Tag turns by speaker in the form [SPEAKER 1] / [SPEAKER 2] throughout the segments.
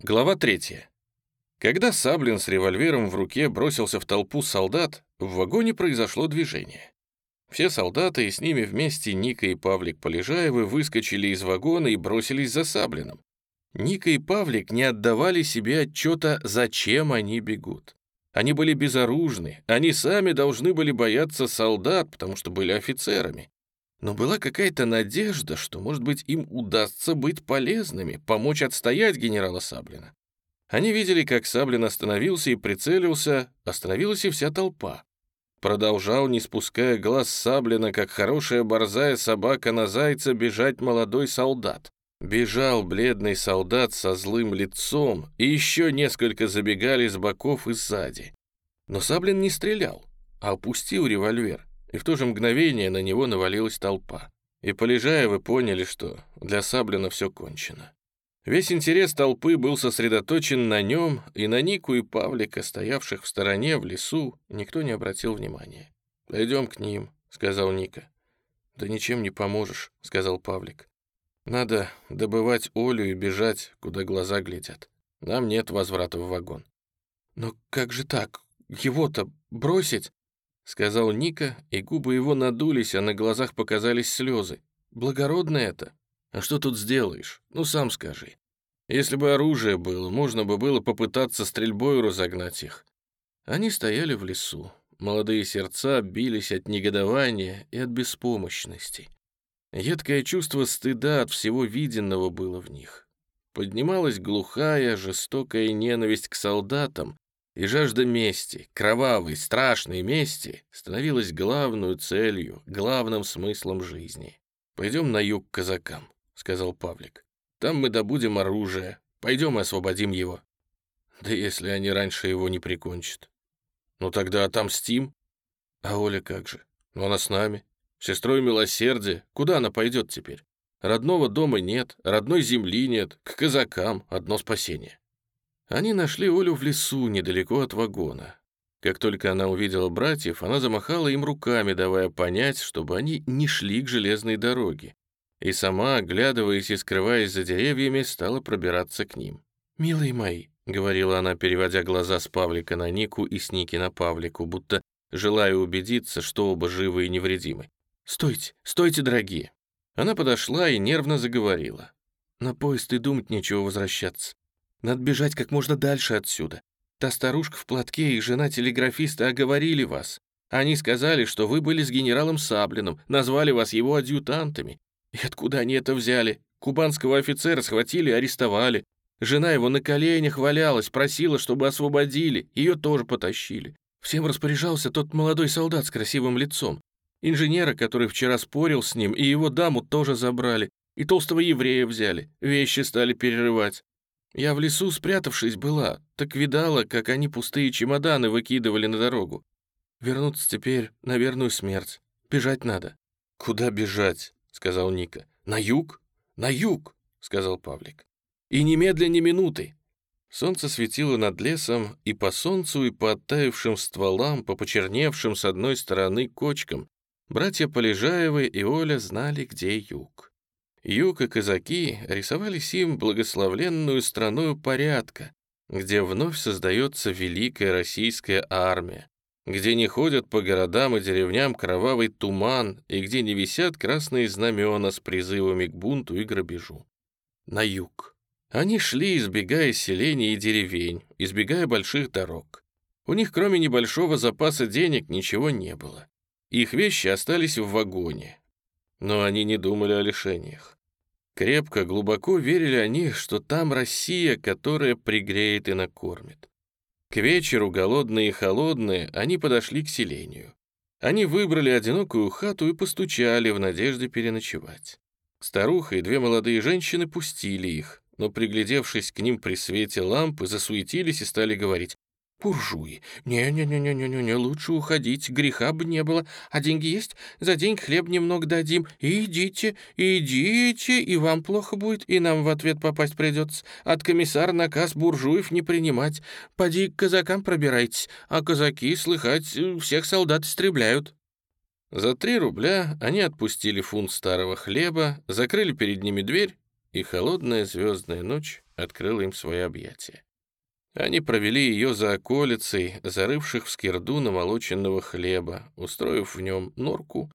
[SPEAKER 1] Глава третья. Когда Саблин с револьвером в руке бросился в толпу солдат, в вагоне произошло движение. Все солдаты и с ними вместе Ника и Павлик Полежаевы выскочили из вагона и бросились за Саблиным. Ника и Павлик не отдавали себе отчета, зачем они бегут. Они были безоружны, они сами должны были бояться солдат, потому что были офицерами. Но была какая-то надежда, что, может быть, им удастся быть полезными, помочь отстоять генерала Саблина. Они видели, как Саблин остановился и прицелился, остановилась и вся толпа. Продолжал, не спуская глаз Саблина, как хорошая борзая собака на зайца, бежать молодой солдат. Бежал бледный солдат со злым лицом, и еще несколько забегали с боков и сзади. Но Саблин не стрелял, а опустил револьвер и в то же мгновение на него навалилась толпа. И Полежаевы поняли, что для Саблина все кончено. Весь интерес толпы был сосредоточен на нем, и на Нику и Павлика, стоявших в стороне, в лесу, никто не обратил внимания. «Пойдем к ним», — сказал Ника. «Да ничем не поможешь», — сказал Павлик. «Надо добывать Олю и бежать, куда глаза глядят. Нам нет возврата в вагон». «Но как же так? Его-то бросить?» — сказал Ника, и губы его надулись, а на глазах показались слезы. «Благородно это? А что тут сделаешь? Ну, сам скажи. Если бы оружие было, можно бы было попытаться стрельбой разогнать их». Они стояли в лесу. Молодые сердца бились от негодования и от беспомощности. Едкое чувство стыда от всего виденного было в них. Поднималась глухая, жестокая ненависть к солдатам, и жажда мести, кровавой, страшной мести, становилась главной целью, главным смыслом жизни. «Пойдем на юг к казакам», — сказал Павлик. «Там мы добудем оружие. Пойдем и освободим его». «Да если они раньше его не прикончат». «Ну тогда отомстим». «А Оля как же? Ну она с нами. Сестрой милосердия. Куда она пойдет теперь? Родного дома нет, родной земли нет. К казакам одно спасение». Они нашли Олю в лесу, недалеко от вагона. Как только она увидела братьев, она замахала им руками, давая понять, чтобы они не шли к железной дороге. И сама, оглядываясь и скрываясь за деревьями, стала пробираться к ним. «Милые мои», — говорила она, переводя глаза с Павлика на Нику и с Ники на Павлику, будто желая убедиться, что оба живы и невредимы. «Стойте, стойте, дорогие!» Она подошла и нервно заговорила. «На поезд и думать нечего возвращаться. Надо бежать как можно дальше отсюда. Та старушка в платке и жена телеграфиста оговорили вас. Они сказали, что вы были с генералом Саблиным, назвали вас его адъютантами. И откуда они это взяли? Кубанского офицера схватили и арестовали. Жена его на коленях валялась, просила, чтобы освободили. Ее тоже потащили. Всем распоряжался тот молодой солдат с красивым лицом. Инженера, который вчера спорил с ним, и его даму тоже забрали. И толстого еврея взяли. Вещи стали перерывать. Я в лесу, спрятавшись, была, так видала, как они пустые чемоданы выкидывали на дорогу. Вернуться теперь на верную смерть. Бежать надо». «Куда бежать?» — сказал Ника. «На юг? На юг!» — сказал Павлик. «И немедля ни минуты!» Солнце светило над лесом, и по солнцу, и по оттаившим стволам, по почерневшим с одной стороны кочкам, братья Полежаевы и Оля знали, где юг. Юг и казаки рисовались им благословленную страною порядка, где вновь создается великая российская армия, где не ходят по городам и деревням кровавый туман и где не висят красные знамена с призывами к бунту и грабежу. На юг. Они шли, избегая селений и деревень, избегая больших дорог. У них, кроме небольшого запаса денег, ничего не было. Их вещи остались в вагоне, но они не думали о лишениях. Крепко, глубоко верили они, что там Россия, которая пригреет и накормит. К вечеру, голодные и холодные, они подошли к селению. Они выбрали одинокую хату и постучали в надежде переночевать. Старуха и две молодые женщины пустили их, но, приглядевшись к ним при свете лампы, засуетились и стали говорить буржуи. Не-не-не-не-не-не, лучше уходить, греха бы не было. А деньги есть? За день хлеб немного дадим. идите, идите, и вам плохо будет, и нам в ответ попасть придется. От комиссара наказ буржуев не принимать. Поди к казакам пробирайтесь, а казаки, слыхать, всех солдат истребляют». За три рубля они отпустили фунт старого хлеба, закрыли перед ними дверь и холодная звездная ночь открыла им свои объятия. Они провели ее за околицей, зарывших в скирду намолоченного хлеба, устроив в нем норку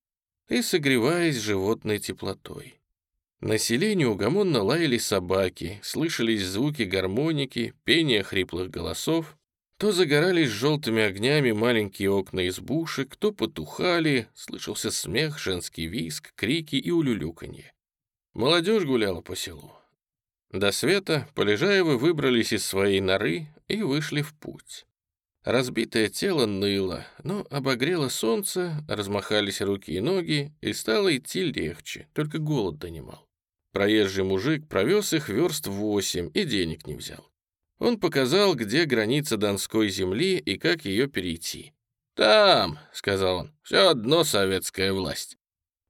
[SPEAKER 1] и согреваясь животной теплотой. Населению угомонно лаяли собаки, слышались звуки гармоники, пение хриплых голосов, то загорались желтыми огнями маленькие окна избушек, то потухали, слышался смех, женский виск, крики и улюлюканье. Молодежь гуляла по селу. До света Полежаевы выбрались из своей норы и вышли в путь. Разбитое тело ныло, но обогрело солнце, размахались руки и ноги, и стало идти легче, только голод донимал. Проезжий мужик провез их верст восемь и денег не взял. Он показал, где граница Донской земли и как ее перейти. «Там», — сказал он, — «все одно советская власть».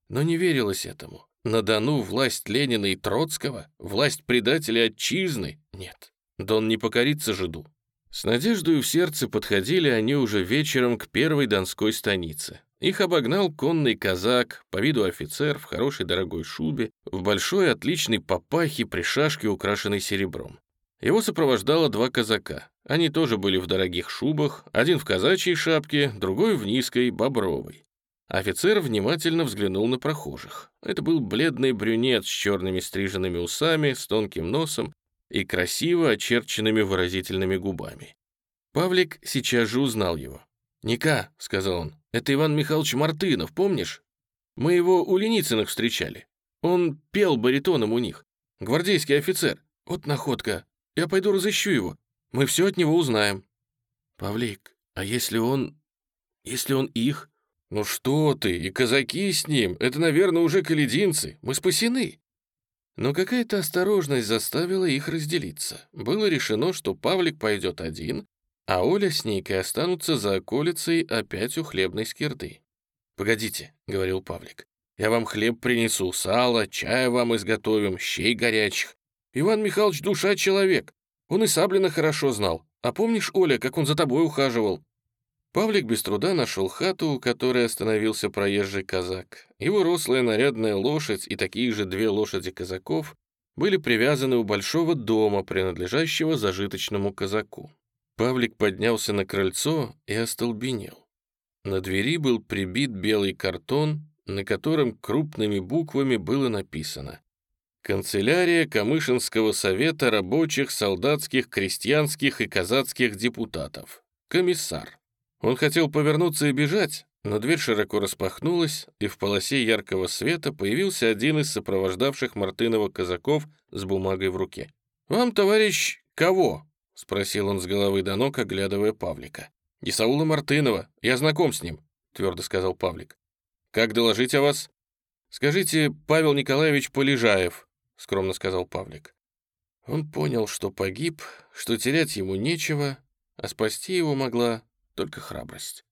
[SPEAKER 1] Но не верилось этому. На Дону власть Ленина и Троцкого, власть предателя отчизны. Нет, Дон не покорится жиду. С надеждой в сердце подходили они уже вечером к первой донской станице. Их обогнал конный казак, по виду офицер, в хорошей дорогой шубе, в большой отличной папахе при шашке, украшенной серебром. Его сопровождало два казака. Они тоже были в дорогих шубах, один в казачьей шапке, другой в низкой, бобровой. Офицер внимательно взглянул на прохожих. Это был бледный брюнет с черными стриженными усами, с тонким носом и красиво очерченными выразительными губами. Павлик сейчас же узнал его. «Ника», — сказал он, — «это Иван Михайлович Мартынов, помнишь? Мы его у Леницыных встречали. Он пел баритоном у них. Гвардейский офицер. Вот находка. Я пойду разыщу его. Мы все от него узнаем». «Павлик, а если он... если он их?» «Ну что ты, и казаки с ним, это, наверное, уже калединцы. Мы спасены». Но какая-то осторожность заставила их разделиться. Было решено, что Павлик пойдет один, а Оля с Никой останутся за околицей опять у хлебной скирды. «Погодите», — говорил Павлик, — «я вам хлеб принесу, сало, чая вам изготовим, щей горячих. Иван Михайлович душа человек, он и Саблина хорошо знал. А помнишь, Оля, как он за тобой ухаживал?» Павлик без труда нашел хату, у которой остановился проезжий казак. Его рослая нарядная лошадь и такие же две лошади казаков были привязаны у большого дома, принадлежащего зажиточному казаку. Павлик поднялся на крыльцо и остолбенел. На двери был прибит белый картон, на котором крупными буквами было написано «Канцелярия Камышинского совета рабочих, солдатских, крестьянских и казацких депутатов. Комиссар». Он хотел повернуться и бежать, но дверь широко распахнулась, и в полосе яркого света появился один из сопровождавших Мартынова казаков с бумагой в руке. «Вам, товарищ, кого?» — спросил он с головы до ног, оглядывая Павлика. «Исаула Мартынова, я знаком с ним», — твердо сказал Павлик. «Как доложить о вас?» «Скажите, Павел Николаевич Полежаев», — скромно сказал Павлик. Он понял, что погиб, что терять ему нечего, а спасти его могла только храбрость.